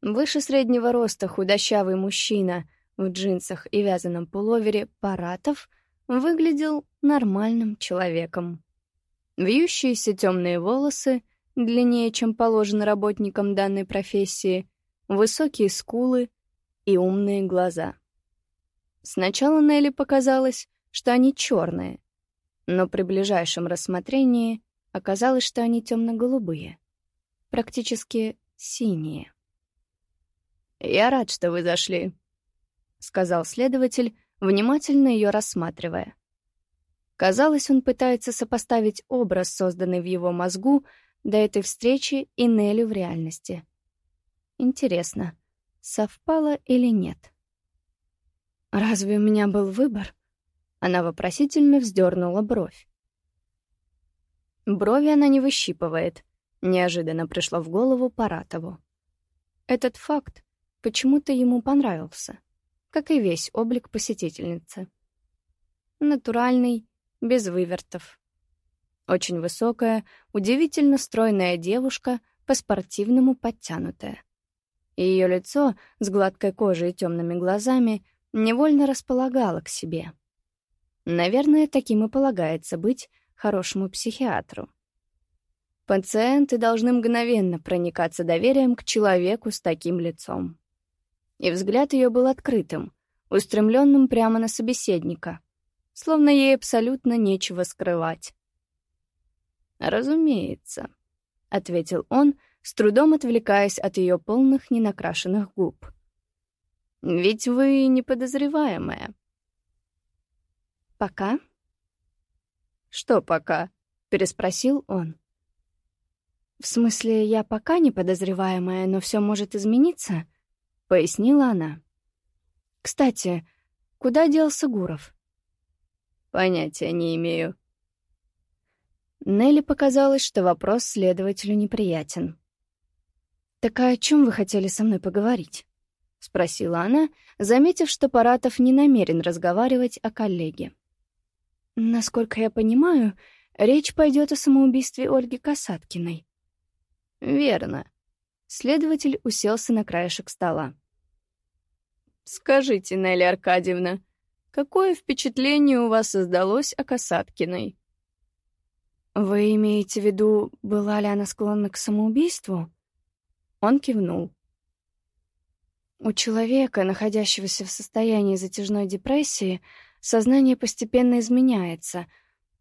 Выше среднего роста худощавый мужчина в джинсах и вязаном пуловере Паратов выглядел нормальным человеком. Вьющиеся темные волосы, длиннее, чем положено работникам данной профессии, высокие скулы и умные глаза. Сначала Нелли показалось, что они черные, но при ближайшем рассмотрении оказалось, что они темно-голубые, практически синие. «Я рад, что вы зашли», — сказал следователь, внимательно ее рассматривая. Казалось, он пытается сопоставить образ, созданный в его мозгу, до этой встречи и Нелли в реальности. Интересно, совпало или нет? «Разве у меня был выбор?» Она вопросительно вздернула бровь. Брови она не выщипывает. Неожиданно пришло в голову Паратову. Этот факт почему-то ему понравился, как и весь облик посетительницы. Натуральный, без вывертов. Очень высокая, удивительно стройная девушка, по-спортивному подтянутая. Ее лицо с гладкой кожей и темными глазами невольно располагало к себе. Наверное, таким и полагается быть хорошему психиатру. Пациенты должны мгновенно проникаться доверием к человеку с таким лицом. И взгляд ее был открытым, устремленным прямо на собеседника, словно ей абсолютно нечего скрывать. «Разумеется», — ответил он, с трудом отвлекаясь от ее полных ненакрашенных губ. «Ведь вы неподозреваемая». «Пока?» «Что пока?» — переспросил он. «В смысле, я пока не подозреваемая, но все может измениться?» — пояснила она. «Кстати, куда делся Гуров?» «Понятия не имею». Нелли показалось, что вопрос следователю неприятен. «Так а о чем вы хотели со мной поговорить?» — спросила она, заметив, что Паратов не намерен разговаривать о коллеге. Насколько я понимаю, речь пойдет о самоубийстве Ольги Касаткиной. Верно. Следователь уселся на краешек стола. Скажите, Нелли Аркадьевна, какое впечатление у вас создалось о Касаткиной? Вы имеете в виду, была ли она склонна к самоубийству? Он кивнул. У человека, находящегося в состоянии затяжной депрессии, Сознание постепенно изменяется,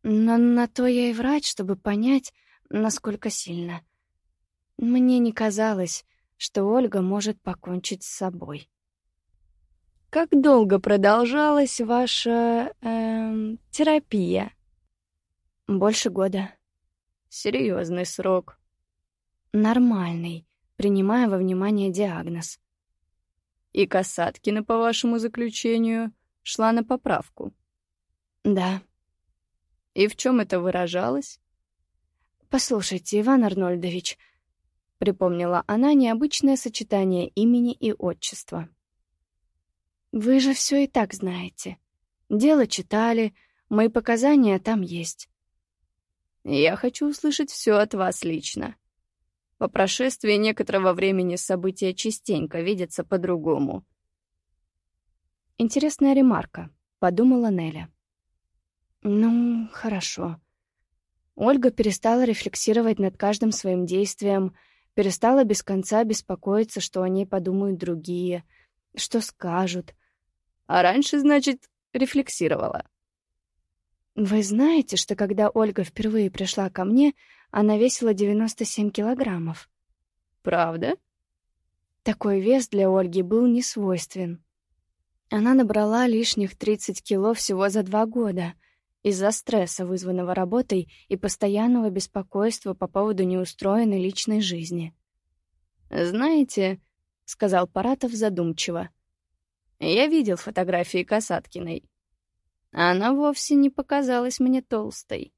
но на то я и врач, чтобы понять, насколько сильно. Мне не казалось, что Ольга может покончить с собой. Как долго продолжалась ваша эм, терапия? Больше года. Серьезный срок. Нормальный, принимая во внимание диагноз. И Касаткина, по вашему заключению, шла на поправку. Да. И в чем это выражалось? Послушайте, Иван Арнольдович, припомнила она необычное сочетание имени и отчества. Вы же все и так знаете. Дело читали, мои показания там есть. Я хочу услышать все от вас лично. По прошествии некоторого времени события частенько видятся по-другому. Интересная ремарка, подумала Неля. Ну, хорошо. Ольга перестала рефлексировать над каждым своим действием, перестала без конца беспокоиться, что о ней подумают другие, что скажут. А раньше, значит, рефлексировала. Вы знаете, что когда Ольга впервые пришла ко мне, она весила 97 килограммов? Правда? Такой вес для Ольги был несвойствен. Она набрала лишних 30 кило всего за два года из-за стресса, вызванного работой и постоянного беспокойства по поводу неустроенной личной жизни. «Знаете», — сказал Паратов задумчиво, — «я видел фотографии Касаткиной. Она вовсе не показалась мне толстой».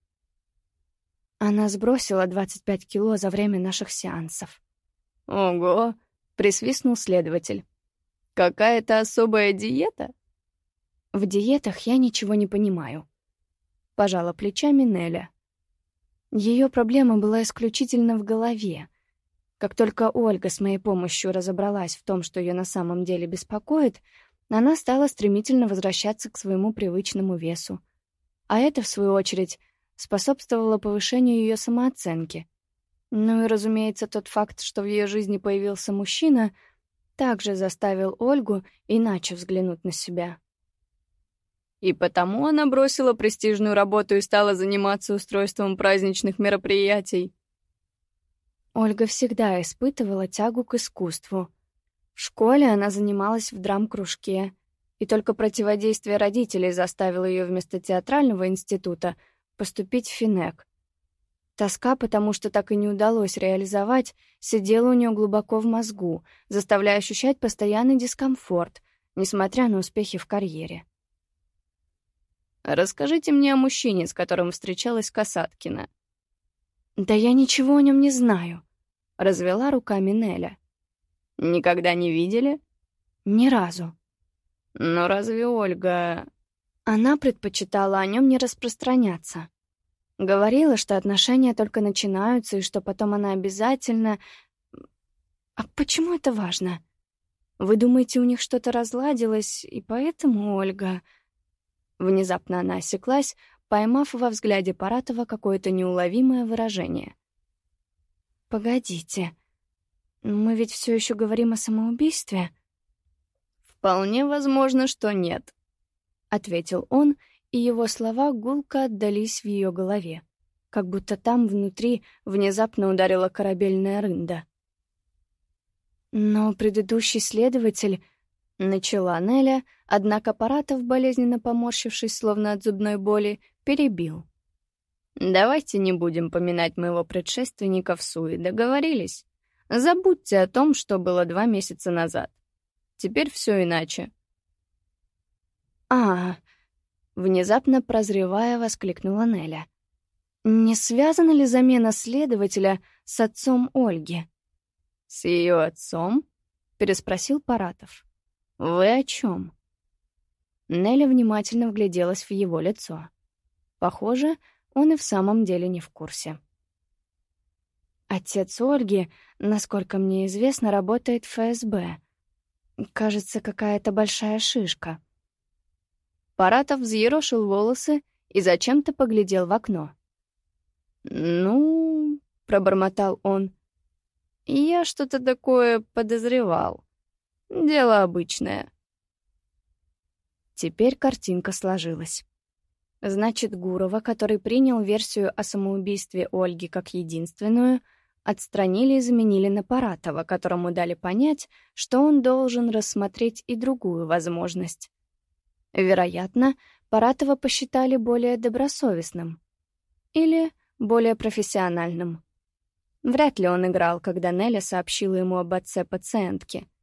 Она сбросила 25 кило за время наших сеансов. «Ого!» — присвистнул следователь. Какая-то особая диета? В диетах я ничего не понимаю. Пожала плечами Неля. Ее проблема была исключительно в голове. Как только Ольга с моей помощью разобралась в том, что ее на самом деле беспокоит, она стала стремительно возвращаться к своему привычному весу. А это, в свою очередь, способствовало повышению ее самооценки. Ну и, разумеется, тот факт, что в ее жизни появился мужчина, также заставил Ольгу иначе взглянуть на себя. И потому она бросила престижную работу и стала заниматься устройством праздничных мероприятий. Ольга всегда испытывала тягу к искусству. В школе она занималась в драм-кружке, и только противодействие родителей заставило ее вместо театрального института поступить в Финек. Тоска, потому что так и не удалось реализовать, сидела у нее глубоко в мозгу, заставляя ощущать постоянный дискомфорт, несмотря на успехи в карьере. «Расскажите мне о мужчине, с которым встречалась Касаткина». «Да я ничего о нем не знаю», — развела руками Неля. «Никогда не видели?» «Ни разу». «Но разве Ольга...» Она предпочитала о нем не распространяться. Говорила, что отношения только начинаются, и что потом она обязательно... А почему это важно? Вы думаете, у них что-то разладилось, и поэтому Ольга... Внезапно она осеклась, поймав во взгляде Паратова какое-то неуловимое выражение. «Погодите, мы ведь все еще говорим о самоубийстве?» «Вполне возможно, что нет», — ответил он, и его слова гулко отдались в ее голове, как будто там внутри внезапно ударила корабельная рында. Но предыдущий следователь Начала Неля, однако Паратов, болезненно поморщившись, словно от зубной боли, перебил. «Давайте не будем поминать моего предшественника в суе, договорились? Забудьте о том, что было два месяца назад. Теперь все иначе». «А, внезапно прозревая, воскликнула Неля. «Не связана ли замена следователя с отцом Ольги?» «С ее отцом?» — переспросил Паратов. «Вы о чем?» Нелли внимательно вгляделась в его лицо. Похоже, он и в самом деле не в курсе. Отец Ольги, насколько мне известно, работает в ФСБ. Кажется, какая-то большая шишка. Паратов взъерошил волосы и зачем-то поглядел в окно. «Ну...» — пробормотал он. «Я что-то такое подозревал». Дело обычное. Теперь картинка сложилась. Значит, Гурова, который принял версию о самоубийстве Ольги как единственную, отстранили и заменили на Паратова, которому дали понять, что он должен рассмотреть и другую возможность. Вероятно, Паратова посчитали более добросовестным. Или более профессиональным. Вряд ли он играл, когда Неля сообщила ему об отце пациентки —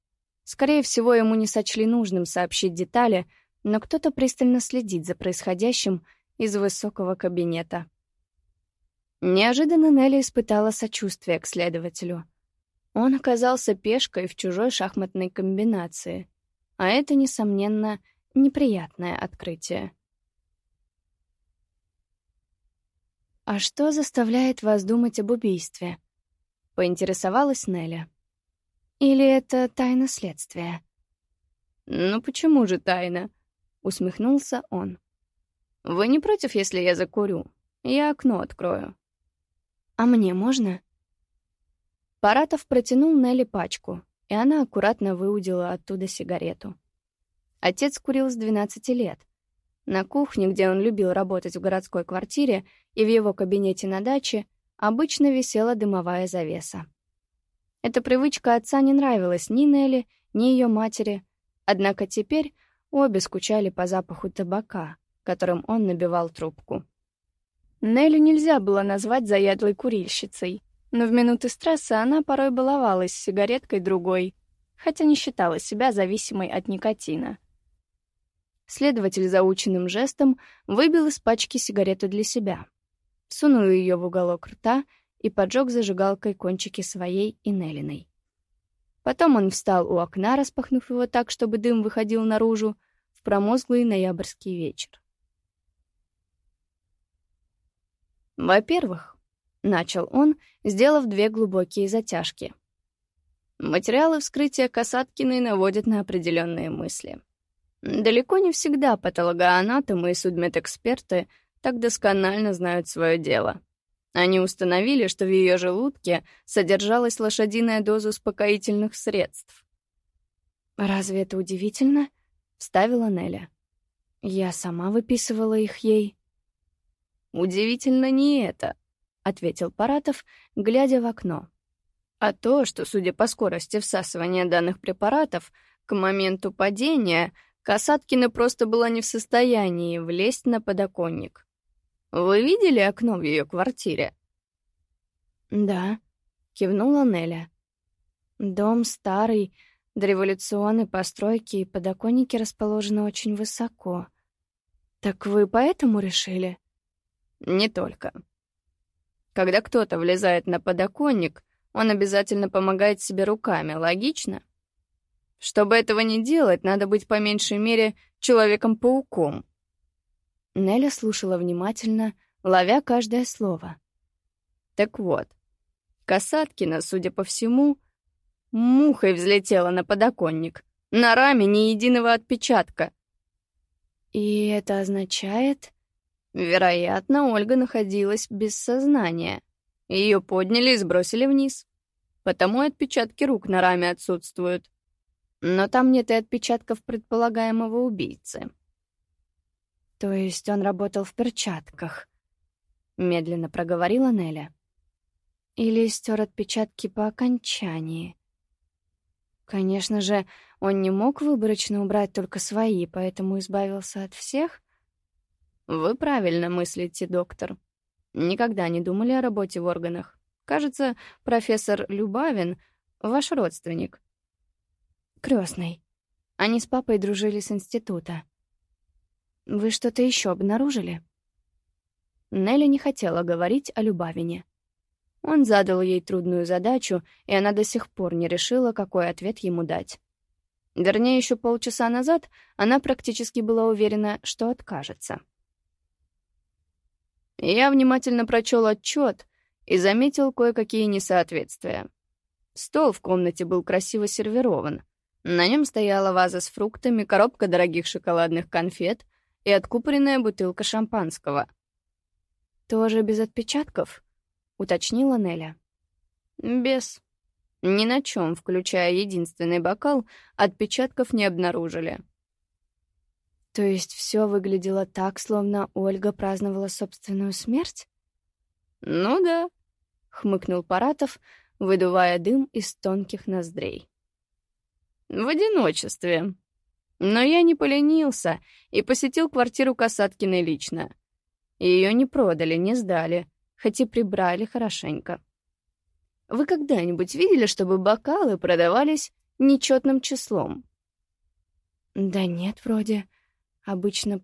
Скорее всего, ему не сочли нужным сообщить детали, но кто-то пристально следит за происходящим из высокого кабинета. Неожиданно Нелли испытала сочувствие к следователю. Он оказался пешкой в чужой шахматной комбинации, а это, несомненно, неприятное открытие. «А что заставляет вас думать об убийстве?» — поинтересовалась Неля. Или это тайна следствия? «Ну почему же тайна?» — усмехнулся он. «Вы не против, если я закурю? Я окно открою». «А мне можно?» Паратов протянул Нелли пачку, и она аккуратно выудила оттуда сигарету. Отец курил с 12 лет. На кухне, где он любил работать в городской квартире, и в его кабинете на даче, обычно висела дымовая завеса. Эта привычка отца не нравилась ни Нелли, ни ее матери, однако теперь обе скучали по запаху табака, которым он набивал трубку. Нелли нельзя было назвать заядлой курильщицей, но в минуты стресса она порой баловалась сигареткой другой, хотя не считала себя зависимой от никотина. Следователь заученным жестом выбил из пачки сигарету для себя, сунул ее в уголок рта и поджег зажигалкой кончики своей и Нелиной. Потом он встал у окна, распахнув его так, чтобы дым выходил наружу, в промозглый ноябрьский вечер. «Во-первых», — начал он, сделав две глубокие затяжки, Материалы вскрытия Касаткиной наводят на определенные мысли. Далеко не всегда патологоанатомы и судмедэксперты так досконально знают свое дело. Они установили, что в ее желудке содержалась лошадиная доза успокоительных средств. «Разве это удивительно?» — вставила Неля. «Я сама выписывала их ей». «Удивительно не это», — ответил Паратов, глядя в окно. «А то, что, судя по скорости всасывания данных препаратов, к моменту падения Касаткина просто была не в состоянии влезть на подоконник. Вы видели окно в ее квартире?» «Да», — кивнула Неля. «Дом старый, Дореволюционной постройки и подоконники расположены очень высоко. Так вы поэтому решили? Не только. Когда кто-то влезает на подоконник, он обязательно помогает себе руками, логично? Чтобы этого не делать, надо быть по меньшей мере человеком-пауком. Неля слушала внимательно, ловя каждое слово. Так вот, Касаткина, судя по всему, Мухой взлетела на подоконник. На раме ни единого отпечатка. И это означает... Вероятно, Ольга находилась без сознания. Ее подняли и сбросили вниз. Потому отпечатки рук на раме отсутствуют. Но там нет и отпечатков предполагаемого убийцы. То есть он работал в перчатках, медленно проговорила Неля. Или стер отпечатки по окончании. Конечно же, он не мог выборочно убрать только свои, поэтому избавился от всех. Вы правильно мыслите, доктор. Никогда не думали о работе в органах. Кажется, профессор Любавин — ваш родственник. Крестный. Они с папой дружили с института. Вы что-то еще обнаружили? Нелли не хотела говорить о Любавине. Он задал ей трудную задачу, и она до сих пор не решила, какой ответ ему дать. Вернее, еще полчаса назад она практически была уверена, что откажется. Я внимательно прочел отчет и заметил кое-какие несоответствия. Стол в комнате был красиво сервирован. На нем стояла ваза с фруктами, коробка дорогих шоколадных конфет и откупоренная бутылка шампанского. «Тоже без отпечатков?» — уточнила Неля. «Без. Ни на чем, включая единственный бокал, отпечатков не обнаружили». То есть все выглядело так, словно Ольга праздновала собственную смерть? «Ну да», — хмыкнул Паратов, выдувая дым из тонких ноздрей. «В одиночестве. Но я не поленился и посетил квартиру Касаткиной лично. Ее не продали, не сдали хоть и прибрали хорошенько. Вы когда-нибудь видели, чтобы бокалы продавались нечетным числом? Да нет, вроде. Обычно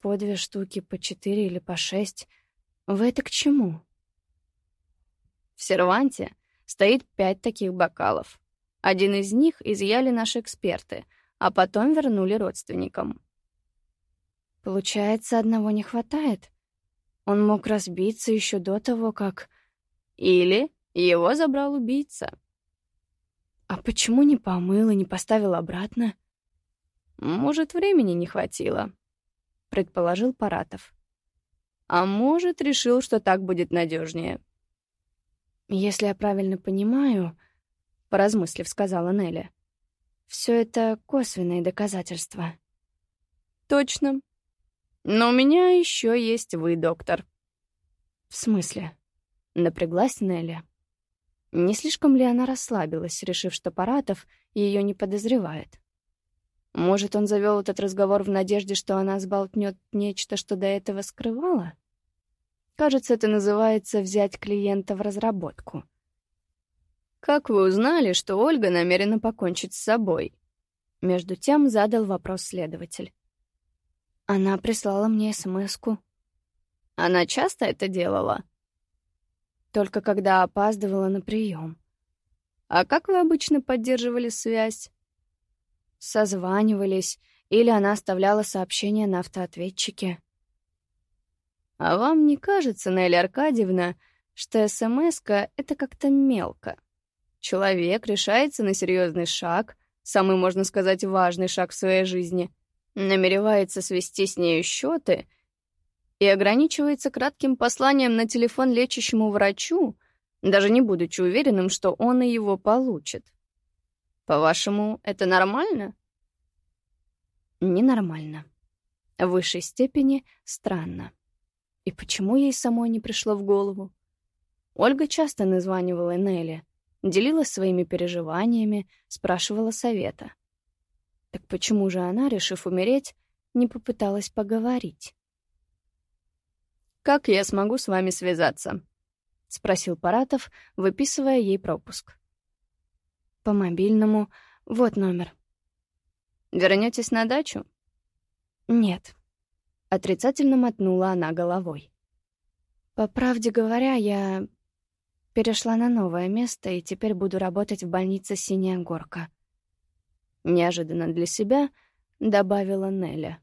по две штуки, по четыре или по шесть. Вы это к чему? В серванте стоит пять таких бокалов. Один из них изъяли наши эксперты, а потом вернули родственникам. Получается, одного не хватает? Он мог разбиться еще до того, как... Или его забрал убийца. А почему не помыл и не поставил обратно? Может, времени не хватило, предположил Паратов. А может, решил, что так будет надежнее. Если я правильно понимаю, поразмыслив, сказала Нелли, все это косвенные доказательства. Точно, но у меня еще есть вы, доктор. В смысле? Напряглась Нелли. Не слишком ли она расслабилась, решив, что Паратов ее не подозревает? Может, он завел этот разговор в надежде, что она сболтнет нечто, что до этого скрывала? Кажется, это называется «взять клиента в разработку». «Как вы узнали, что Ольга намерена покончить с собой?» Между тем задал вопрос следователь. Она прислала мне смс-ку. Она часто это делала? Только когда опаздывала на прием. А как вы обычно поддерживали связь? Созванивались, или она оставляла сообщения на автоответчике. А вам не кажется, Нелли Аркадьевна, что смс это как-то мелко? Человек решается на серьезный шаг, самый, можно сказать, важный шаг в своей жизни, намеревается свести с нею счеты и ограничивается кратким посланием на телефон лечащему врачу, даже не будучи уверенным, что он и его получит. По-вашему, это нормально? Ненормально. В высшей степени странно. И почему ей самой не пришло в голову? Ольга часто названивала Нелли, делилась своими переживаниями, спрашивала совета. Так почему же она, решив умереть, не попыталась поговорить? «Как я смогу с вами связаться?» — спросил Паратов, выписывая ей пропуск. «По мобильному. Вот номер». «Вернетесь на дачу?» «Нет», — отрицательно мотнула она головой. «По правде говоря, я перешла на новое место и теперь буду работать в больнице «Синяя горка». Неожиданно для себя добавила Неля.